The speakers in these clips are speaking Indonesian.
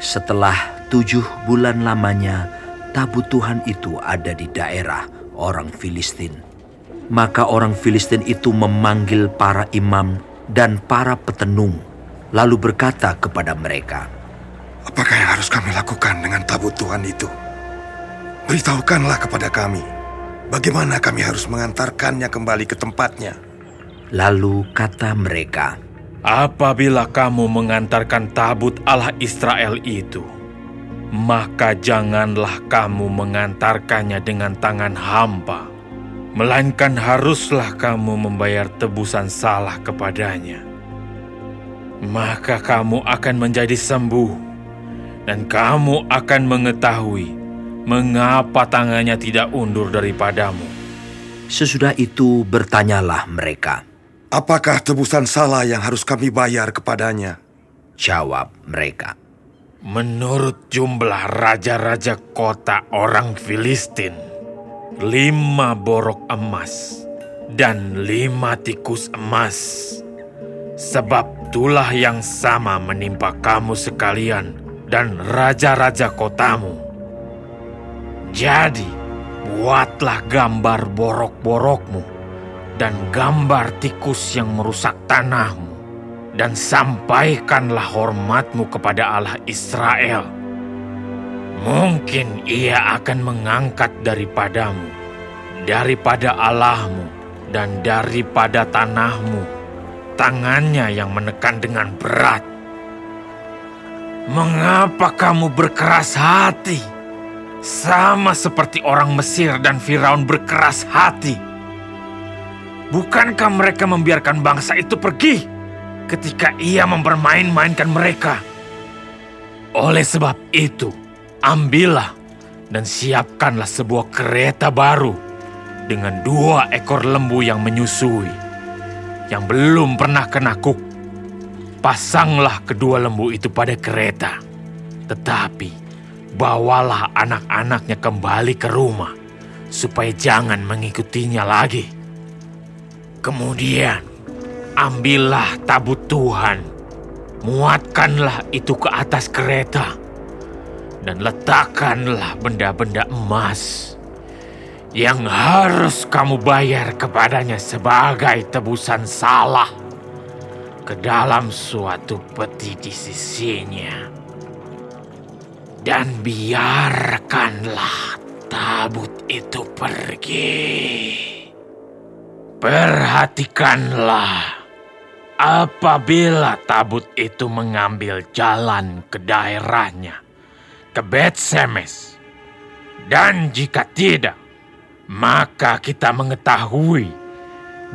Setelah tujuh bulan lamanya, tabut Tuhan itu ada di daerah orang Filistin. Maka orang Filistin itu memanggil para imam dan para petenung, lalu berkata kepada mereka, Apakah yang harus kami lakukan dengan tabut Tuhan itu? Beritahukanlah kepada kami, bagaimana kami harus mengantarkannya kembali ke tempatnya. Lalu kata mereka, Apabila kamu mengantarkan tabut Allah Israel itu, maka janganlah kamu mengantarkannya dengan tangan hampa, melainkan haruslah kamu membayar tebusan salah kepadanya. Maka kamu akan menjadi sembuh, dan kamu akan mengetahui mengapa tangannya tidak undur daripadamu. Sesudah itu bertanyalah mereka. Apakah tebusan salah yang harus kami bayar kepadanya? Jawab mereka. Menurut jumlah raja-raja kota orang Filistin, lima borok emas dan lima tikus emas. Sebab itulah yang sama menimpa kamu sekalian dan raja-raja kotamu. Jadi, buatlah gambar borok-borokmu dan gambar tikus yang merusak tanahmu, dan sampaikanlah hormatmu kepada Allah Israel. Mungkin ia akan mengangkat daripadamu, daripada Allahmu, dan daripada tanahmu, tangannya yang menekan dengan berat. Mengapa kamu berkeras hati? Sama seperti orang Mesir dan Firaun berkeras hati Bukankah mereka membiarkan bangsa itu pergi ketika ia mempermain-mainkan mereka? Oleh sebab itu, ambillah dan siapkanlah sebuah kereta baru dengan dua ekor lembu yang menyusui, yang belum pernah kena kuk. Pasanglah kedua lembu itu pada kereta, tetapi bawalah anak-anaknya kembali ke rumah, supaya jangan mengikutinya lagi. Kemudian, ambillah tabut Tuhan, muatkanlah itu ke atas kereta, dan letakkanlah benda-benda emas yang harus kamu bayar kepadanya sebagai tebusan salah ke dalam suatu peti di sisinya. Dan biarkanlah tabut itu pergi. Perhatikanlah, apabila tabut itu mengambil jalan ke daerahnya, ke Bet Semes, dan jika tidak, maka kita mengetahui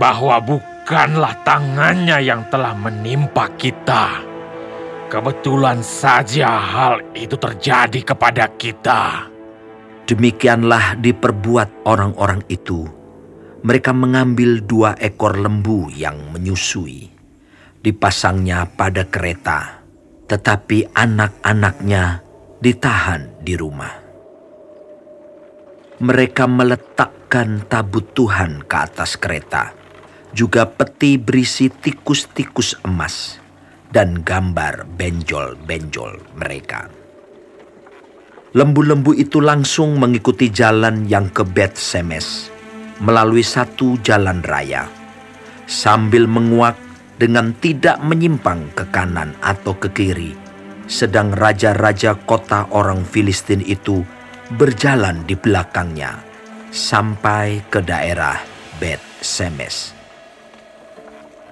bahwa bukanlah tangannya yang telah menimpa kita. Kebetulan saja hal itu terjadi kepada kita. Demikianlah diperbuat orang-orang itu mereka mengambil dua ekor lembu yang menyusui. Dipasangnya pada kereta, tetapi anak-anaknya ditahan di rumah. Mereka meletakkan tabut Tuhan ke atas kereta, juga peti berisi tikus-tikus emas dan gambar benjol-benjol mereka. Lembu-lembu itu langsung mengikuti jalan yang ke Bet Semes melalui satu jalan raya, sambil menguak dengan tidak menyimpang ke kanan atau ke kiri, sedang raja-raja kota orang Filistin itu berjalan di belakangnya sampai ke daerah Bet Semes.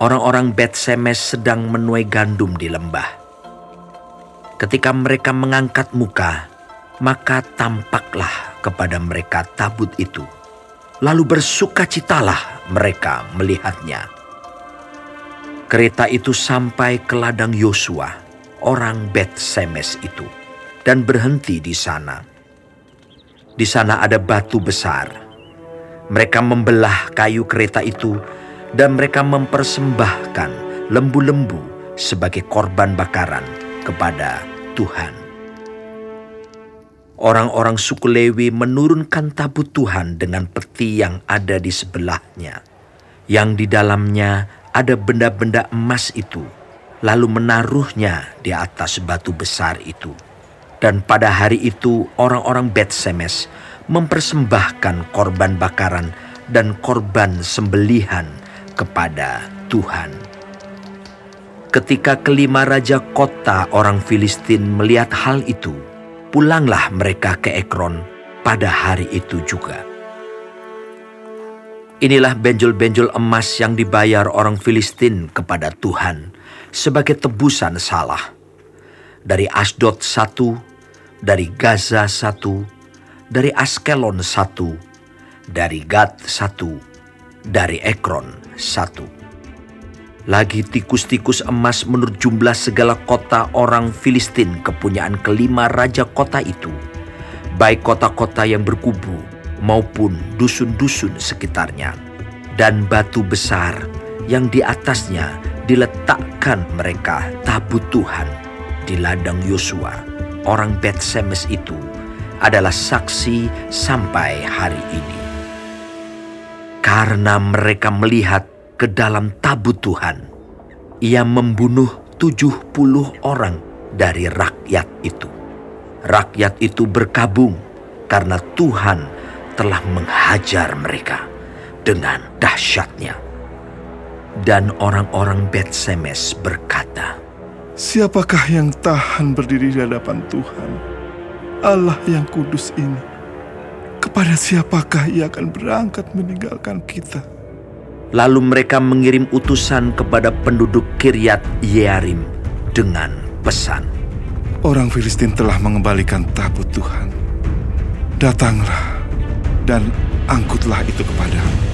Orang-orang Bet Semes sedang menuai gandum di lembah. Ketika mereka mengangkat muka, maka tampaklah kepada mereka tabut itu lalu bersukacitalah mereka melihatnya. Kereta itu sampai ke ladang Yosua, orang Bet Semes itu, dan berhenti di sana. Di sana ada batu besar. Mereka membelah kayu kereta itu dan mereka mempersembahkan lembu-lembu sebagai korban bakaran kepada Tuhan orang-orang suku Lewi menurunkan tabut Tuhan dengan peti yang ada di sebelahnya, yang di dalamnya ada benda-benda emas itu, lalu menaruhnya di atas batu besar itu. Dan pada hari itu orang-orang Bet Semes mempersembahkan korban bakaran dan korban sembelihan kepada Tuhan. Ketika kelima raja kota orang Filistin melihat hal itu, pulanglah mereka ke Ekron pada hari itu juga. Inilah benjol-benjol emas yang dibayar orang Filistin kepada Tuhan sebagai tebusan salah. Dari Asdod satu, dari Gaza satu, dari Askelon satu, dari Gad satu, dari Ekron satu. Lagi tikus-tikus emas menurut jumlah segala kota orang Filistin kepunyaan kelima raja kota itu, baik kota-kota yang berkubu maupun dusun-dusun sekitarnya, dan batu besar yang di atasnya diletakkan mereka tabut Tuhan di ladang Yosua, orang Bet Semes itu adalah saksi sampai hari ini. Karena mereka melihat ke dalam tabut Tuhan, ia membunuh tujuh puluh orang dari rakyat itu. Rakyat itu berkabung karena Tuhan telah menghajar mereka dengan dahsyatnya. Dan orang-orang Bet Semes berkata, Siapakah yang tahan berdiri di hadapan Tuhan, Allah yang kudus ini? Kepada siapakah ia akan berangkat meninggalkan kita? Lalu mereka mengirim utusan kepada penduduk Kiryat Yearim dengan pesan. Orang Filistin telah mengembalikan tabut Tuhan. Datanglah dan angkutlah itu kepadamu.